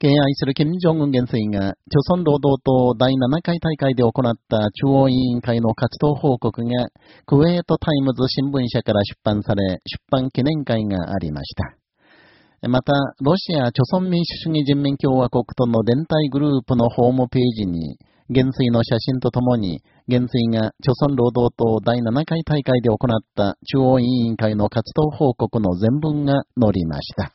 敬愛する金正恩元帥が、朝鮮労働党第7回大会で行った中央委員会の活動報告が、クウェートタイムズ新聞社から出版され、出版記念会がありました。また、ロシア朝鮮民主主義人民共和国との連帯グループのホームページに、元帥の写真とともに、元帥が朝鮮労働党第7回大会で行った中央委員会の活動報告の全文が載りました。